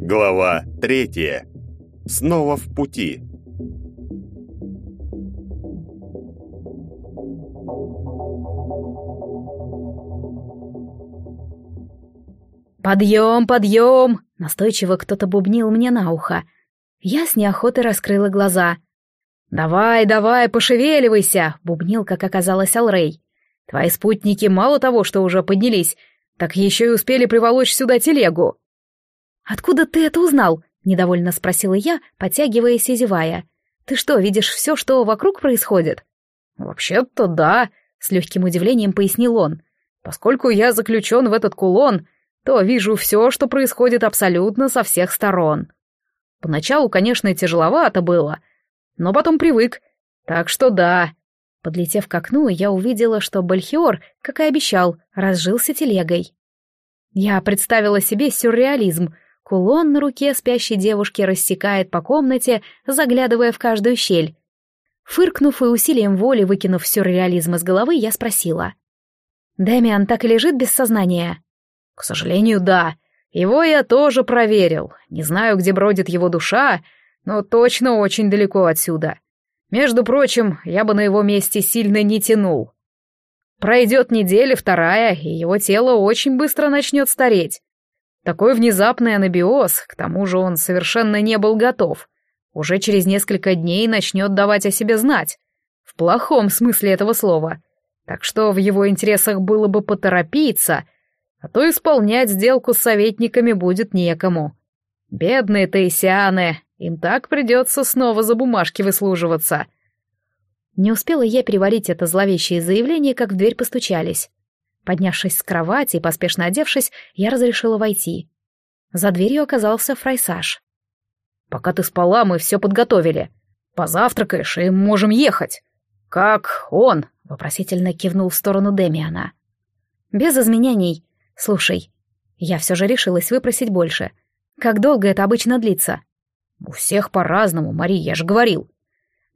Глава третья. Снова в пути. «Подъем, подъем!» — настойчиво кто-то бубнил мне на ухо. Я с неохотой раскрыла глаза. «Давай, давай, пошевеливайся!» — бубнил, как оказалось, Алрей. «Твои спутники мало того, что уже поднялись, так еще и успели приволочь сюда телегу». «Откуда ты это узнал?» — недовольно спросила я, подтягиваясь и зевая. «Ты что, видишь все, что вокруг происходит?» «Вообще-то да», — с легким удивлением пояснил он. «Поскольку я заключен в этот кулон, то вижу все, что происходит абсолютно со всех сторон. Поначалу, конечно, тяжеловато было, но потом привык. Так что да. Подлетев к окну, я увидела, что Бальхиор, как и обещал, разжился телегой. Я представила себе сюрреализм. Кулон на руке спящей девушки рассекает по комнате, заглядывая в каждую щель. Фыркнув и усилием воли выкинув сюрреализм из головы, я спросила. «Дэмиан так и лежит без сознания?» К сожалению, да. Его я тоже проверил. Не знаю, где бродит его душа, но точно очень далеко отсюда. Между прочим, я бы на его месте сильно не тянул. Пройдет неделя, вторая, и его тело очень быстро начнет стареть. Такой внезапный анабиоз, к тому же он совершенно не был готов. Уже через несколько дней начнет давать о себе знать. В плохом смысле этого слова. Так что в его интересах было бы поторопиться а то исполнять сделку с советниками будет некому. Бедные таисианы, им так придется снова за бумажки выслуживаться. Не успела я переварить это зловещее заявление, как в дверь постучались. Поднявшись с кровати и поспешно одевшись, я разрешила войти. За дверью оказался фрайсаж. «Пока ты спала, мы все подготовили. Позавтракаешь и можем ехать». «Как он?» — вопросительно кивнул в сторону Демиана. «Без изменений. Слушай, я все же решилась выпросить больше. Как долго это обычно длится? У всех по-разному, Мари, я же говорил.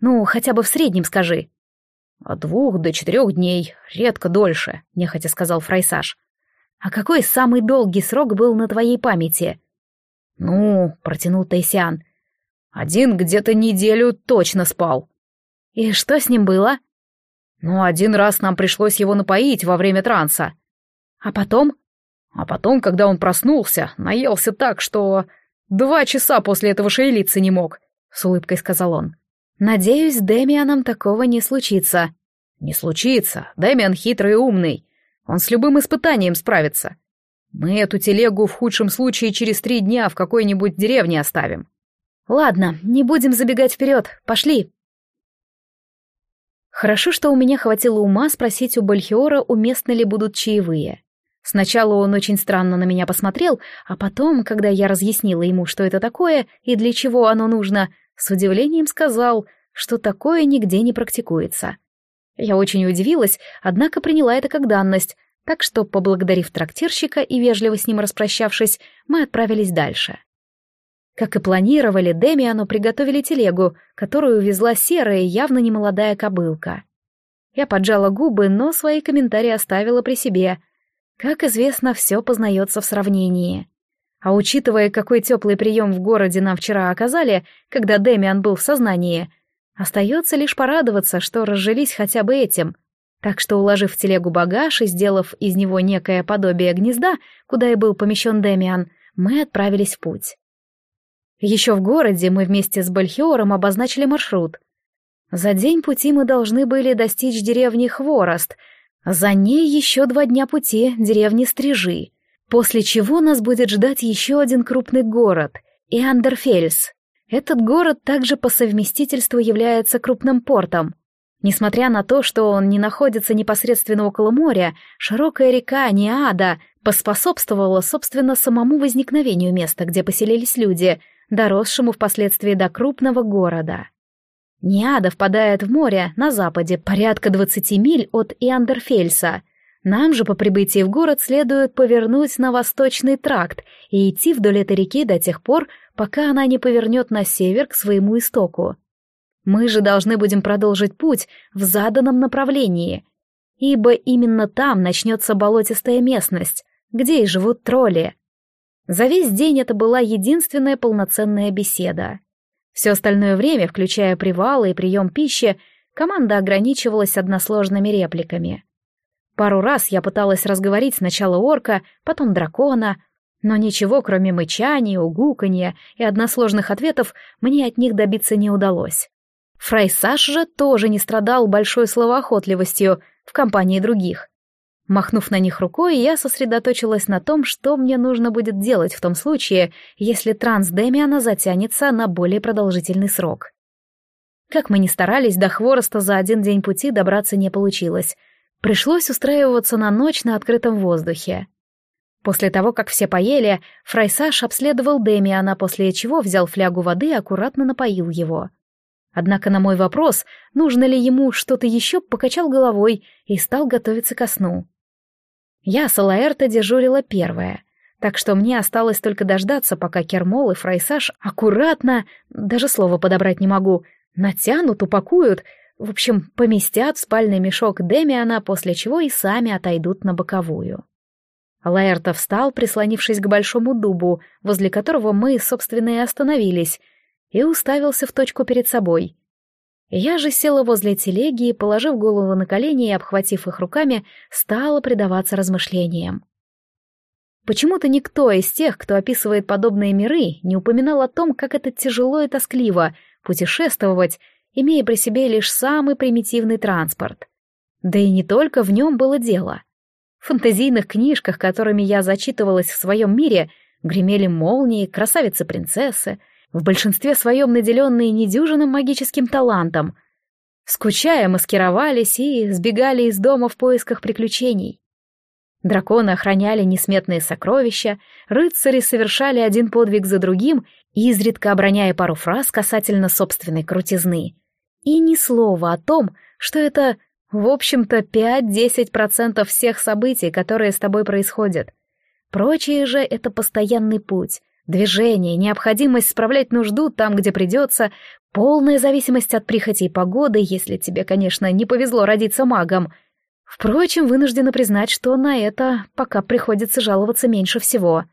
Ну, хотя бы в среднем скажи. От двух до четырех дней, редко дольше, нехотя сказал Фрайсаж. А какой самый долгий срок был на твоей памяти? Ну, протянул Тайсиан. Один где-то неделю точно спал. И что с ним было? Ну, один раз нам пришлось его напоить во время транса. А потом? А потом, когда он проснулся, наелся так, что два часа после этого шевелиться не мог, — с улыбкой сказал он. «Надеюсь, с Дэмианом такого не случится». «Не случится. Дэмиан хитрый и умный. Он с любым испытанием справится. Мы эту телегу в худшем случае через три дня в какой-нибудь деревне оставим». «Ладно, не будем забегать вперед. Пошли». Хорошо, что у меня хватило ума спросить у Бальхиора, уместны ли будут чаевые. Сначала он очень странно на меня посмотрел, а потом, когда я разъяснила ему, что это такое и для чего оно нужно, с удивлением сказал, что такое нигде не практикуется. Я очень удивилась, однако приняла это как данность, так что, поблагодарив трактирщика и вежливо с ним распрощавшись, мы отправились дальше. Как и планировали, Демиану приготовили телегу, которую увезла серая, явно немолодая кобылка. Я поджала губы, но свои комментарии оставила при себе — как известно, все познается в сравнении. А учитывая, какой теплый прием в городе нам вчера оказали, когда Демиан был в сознании, остается лишь порадоваться, что разжились хотя бы этим. Так что, уложив в телегу багаж и сделав из него некое подобие гнезда, куда и был помещен Демиан, мы отправились в путь. Еще в городе мы вместе с Бальхиором обозначили маршрут. За день пути мы должны были достичь деревни Хворост — за ней еще два дня пути деревни Стрижи, после чего нас будет ждать еще один крупный город — Иандерфельс. Этот город также по совместительству является крупным портом. Несмотря на то, что он не находится непосредственно около моря, широкая река Ниада поспособствовала, собственно, самому возникновению места, где поселились люди, доросшему впоследствии до крупного города. Ниада впадает в море на западе, порядка 20 миль от Иандерфельса. Нам же по прибытии в город следует повернуть на восточный тракт и идти вдоль этой реки до тех пор, пока она не повернет на север к своему истоку. Мы же должны будем продолжить путь в заданном направлении, ибо именно там начнется болотистая местность, где и живут тролли. За весь день это была единственная полноценная беседа. Все остальное время, включая привалы и прием пищи, команда ограничивалась односложными репликами. Пару раз я пыталась разговорить сначала орка, потом дракона, но ничего, кроме мычания, угуканья и односложных ответов, мне от них добиться не удалось. Фрайсаж же тоже не страдал большой словоохотливостью в компании других. Махнув на них рукой, я сосредоточилась на том, что мне нужно будет делать в том случае, если трансдемиана затянется на более продолжительный срок. Как мы ни старались, до хвороста за один день пути добраться не получилось. Пришлось устраиваться на ночь на открытом воздухе. После того, как все поели, Фрайсаж обследовал Демиана, после чего взял флягу воды и аккуратно напоил его. Однако на мой вопрос, нужно ли ему что-то еще, покачал головой и стал готовиться ко сну. Я с Алаэрта дежурила первая, так что мне осталось только дождаться, пока Кермол и Фрайсаж аккуратно, даже слова подобрать не могу, натянут, упакуют, в общем, поместят в спальный мешок Демиана, после чего и сами отойдут на боковую. Лаэрта встал, прислонившись к большому дубу, возле которого мы, собственно, и остановились, и уставился в точку перед собой. Я же села возле телеги положив голову на колени и обхватив их руками, стала предаваться размышлениям. Почему-то никто из тех, кто описывает подобные миры, не упоминал о том, как это тяжело и тоскливо путешествовать, имея при себе лишь самый примитивный транспорт. Да и не только в нем было дело. В фантазийных книжках, которыми я зачитывалась в своем мире, гремели молнии, красавицы-принцессы — в большинстве своем наделенные недюжинным магическим талантом. Скучая, маскировались и сбегали из дома в поисках приключений. Драконы охраняли несметные сокровища, рыцари совершали один подвиг за другим, изредка оброняя пару фраз касательно собственной крутизны. И ни слова о том, что это, в общем-то, 5-10% всех событий, которые с тобой происходят. Прочее же — это постоянный путь, Движение, необходимость справлять нужду там, где придется, полная зависимость от прихоти и погоды, если тебе, конечно, не повезло родиться магом. Впрочем, вынуждена признать, что на это пока приходится жаловаться меньше всего.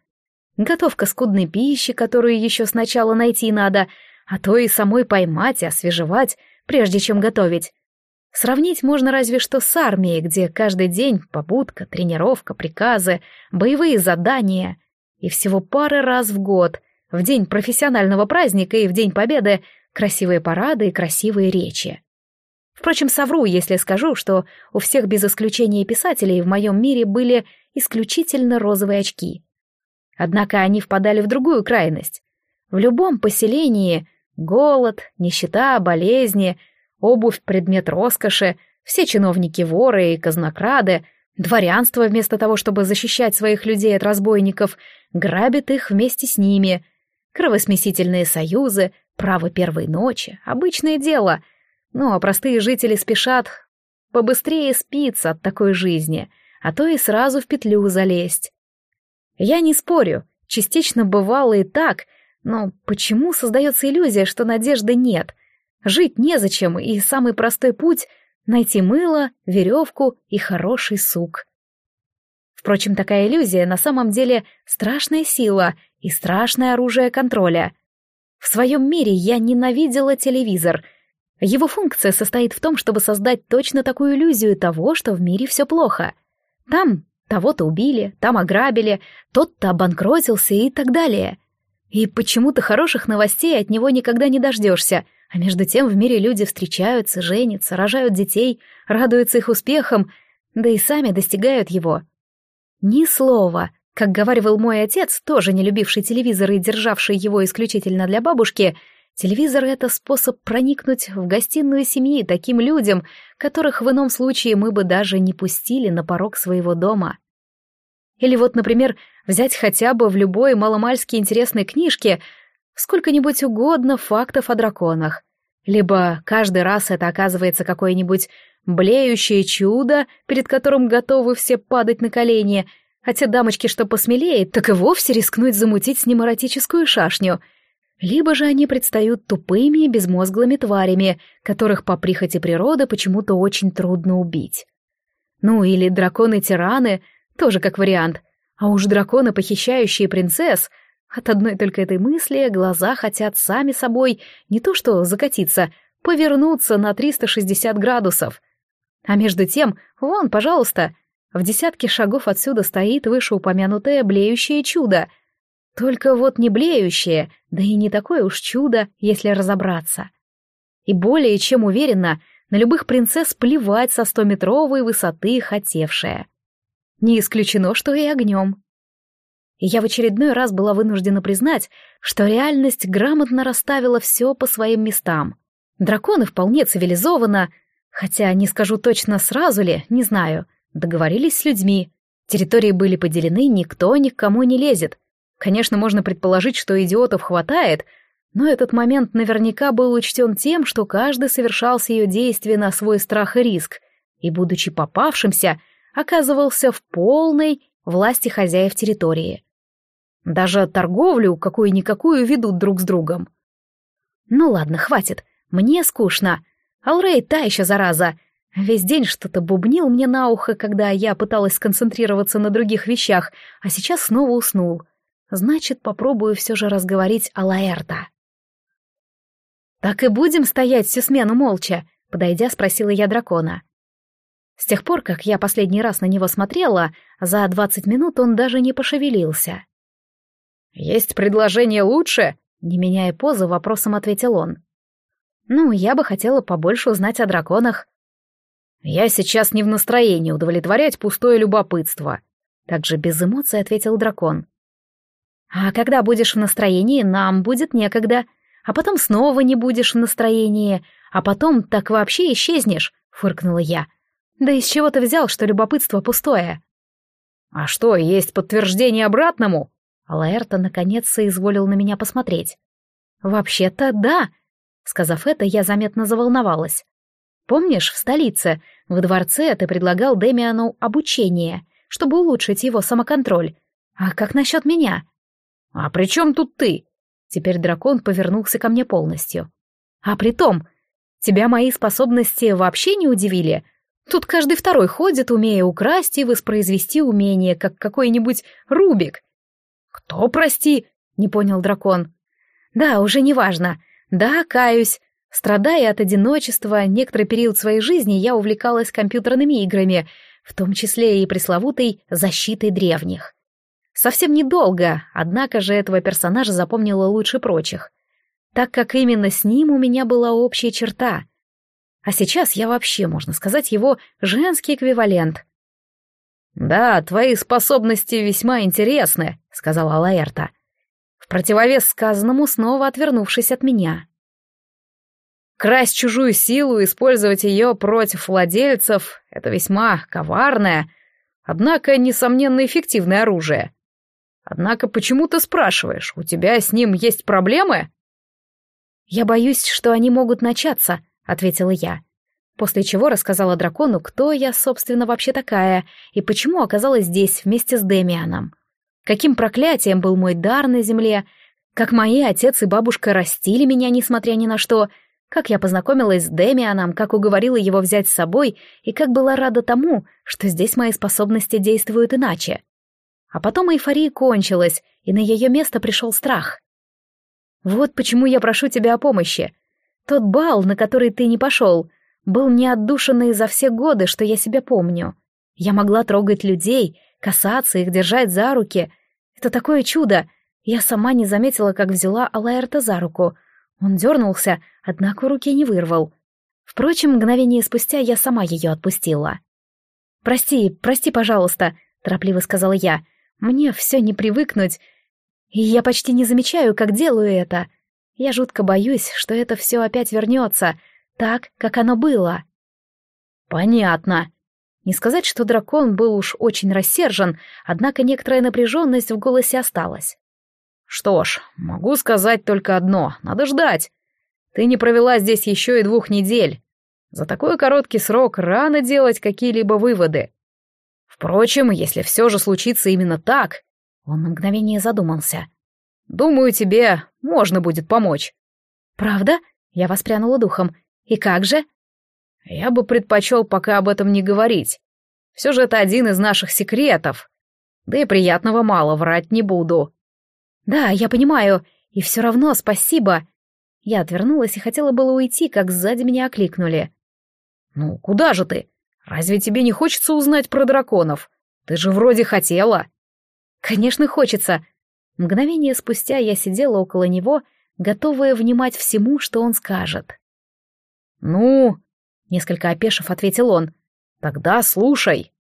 Готовка скудной пищи, которую еще сначала найти надо, а то и самой поймать и освежевать, прежде чем готовить. Сравнить можно разве что с армией, где каждый день побудка, тренировка, приказы, боевые задания — и всего пары раз в год, в день профессионального праздника и в день победы, красивые парады и красивые речи. Впрочем, совру, если скажу, что у всех без исключения писателей в моем мире были исключительно розовые очки. Однако они впадали в другую крайность. В любом поселении голод, нищета, болезни, обувь — предмет роскоши, все чиновники воры и казнокрады, Дворянство, вместо того, чтобы защищать своих людей от разбойников, грабит их вместе с ними. Кровосмесительные союзы, право первой ночи — обычное дело. Ну, а простые жители спешат побыстрее спиться от такой жизни, а то и сразу в петлю залезть. Я не спорю, частично бывало и так, но почему создается иллюзия, что надежды нет? Жить незачем, и самый простой путь — найти мыло, веревку и хороший сук. Впрочем, такая иллюзия на самом деле страшная сила и страшное оружие контроля. В своем мире я ненавидела телевизор. Его функция состоит в том, чтобы создать точно такую иллюзию того, что в мире все плохо. Там того-то убили, там ограбили, тот-то обанкротился и так далее. И почему-то хороших новостей от него никогда не дождешься — а между тем в мире люди встречаются, женятся, рожают детей, радуются их успехам, да и сами достигают его. Ни слова, как говаривал мой отец, тоже не любивший телевизор и державший его исключительно для бабушки, телевизор — это способ проникнуть в гостиную семьи таким людям, которых в ином случае мы бы даже не пустили на порог своего дома. Или вот, например, взять хотя бы в любой маломальски интересной книжке — сколько-нибудь угодно фактов о драконах. Либо каждый раз это оказывается какое-нибудь блеющее чудо, перед которым готовы все падать на колени, а те дамочки, что посмелее, так и вовсе рискнуть замутить с ним эротическую шашню. либо же они предстают тупыми и безмозглыми тварями, которых по прихоти природы почему-то очень трудно убить. Ну или драконы-тираны, тоже как вариант. А уж драконы, похищающие принцесс, от одной только этой мысли глаза хотят сами собой не то что закатиться, повернуться на 360 градусов. А между тем, вон, пожалуйста, в десятке шагов отсюда стоит вышеупомянутое блеющее чудо — только вот не блеющее, да и не такое уж чудо, если разобраться. И более чем уверенно, на любых принцесс плевать со стометровой высоты хотевшая. Не исключено, что и огнем. Я в очередной раз была вынуждена признать, что реальность грамотно расставила все по своим местам. Драконы вполне цивилизованно, хотя не скажу точно сразу ли, не знаю, договорились с людьми. Территории были поделены, никто ни к кому не лезет, Конечно, можно предположить, что идиотов хватает, но этот момент наверняка был учтен тем, что каждый совершал ее действия на свой страх и риск, и, будучи попавшимся, оказывался в полной власти хозяев территории. Даже торговлю какую-никакую ведут друг с другом. Ну ладно, хватит, мне скучно. Алрей та еще зараза. Весь день что-то бубнил мне на ухо, когда я пыталась сконцентрироваться на других вещах, а сейчас снова уснул. Значит, попробую все же разговорить Алаэрта. «Так и будем стоять всю смену молча?» — подойдя, спросила я дракона. С тех пор, как я последний раз на него смотрела, за двадцать минут он даже не пошевелился. «Есть предложение лучше?» — не меняя позы, вопросом ответил он. «Ну, я бы хотела побольше узнать о драконах». «Я сейчас не в настроении удовлетворять пустое любопытство», — также без эмоций ответил дракон. А когда будешь в настроении, нам будет некогда. А потом снова не будешь в настроении, а потом так вообще исчезнешь, фыркнула я. Да из чего ты взял, что любопытство пустое? А что, есть подтверждение обратному? Алаэрта наконец соизволил на меня посмотреть. Вообще-то да. Сказав это, я заметно заволновалась. Помнишь, в столице, в дворце ты предлагал Демиану обучение, чтобы улучшить его самоконтроль. А как насчет меня? «А при чем тут ты?» Теперь дракон повернулся ко мне полностью. «А при том, тебя мои способности вообще не удивили? Тут каждый второй ходит, умея украсть и воспроизвести умение, как какой-нибудь Рубик». «Кто, прости?» — не понял дракон. «Да, уже не важно. Да, каюсь. Страдая от одиночества, некоторый период своей жизни я увлекалась компьютерными играми, в том числе и пресловутой «защитой древних». Совсем недолго, однако же этого персонажа запомнила лучше прочих, так как именно с ним у меня была общая черта. А сейчас я вообще, можно сказать, его женский эквивалент. «Да, твои способности весьма интересны», — сказала Лаэрта. В противовес сказанному, снова отвернувшись от меня. Красть чужую силу, использовать ее против владельцев — это весьма коварное, однако, несомненно, эффективное оружие. Однако почему ты спрашиваешь, у тебя с ним есть проблемы? Я боюсь, что они могут начаться, ответила я. После чего рассказала дракону, кто я, собственно, вообще такая, и почему оказалась здесь вместе с Демианом. Каким проклятием был мой дар на земле, как мои отец и бабушка растили меня, несмотря ни на что, как я познакомилась с Демианом, как уговорила его взять с собой, и как была рада тому, что здесь мои способности действуют иначе. А потом эйфория кончилась, и на ее место пришел страх. «Вот почему я прошу тебя о помощи. Тот бал, на который ты не пошел, был неотдушенный за все годы, что я себя помню. Я могла трогать людей, касаться их, держать за руки. Это такое чудо. Я сама не заметила, как взяла Алаэрта за руку. Он дернулся, однако руки не вырвал. Впрочем, мгновение спустя я сама ее отпустила. «Прости, прости, пожалуйста», — торопливо сказала я. Мне все не привыкнуть, и я почти не замечаю, как делаю это. Я жутко боюсь, что это все опять вернется, так, как оно было. Понятно. Не сказать, что дракон был уж очень рассержен, однако некоторая напряженность в голосе осталась. Что ж, могу сказать только одно, надо ждать. Ты не провела здесь еще и двух недель. За такой короткий срок рано делать какие-либо выводы. Впрочем, если все же случится именно так... Он на мгновение задумался. Думаю, тебе можно будет помочь». «Правда?» — я воспрянула духом. «И как же?» «Я бы предпочел пока об этом не говорить. Все же это один из наших секретов. Да и приятного мало, врать не буду». «Да, я понимаю, и все равно спасибо». Я отвернулась и хотела было уйти, как сзади меня окликнули. «Ну, куда же ты? Разве тебе не хочется узнать про драконов? Ты же вроде хотела». «Конечно, хочется». Мгновение спустя я сидела около него, готовая внимать всему, что он скажет. «Ну?» — несколько опешив ответил он. «Тогда слушай».